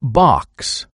box.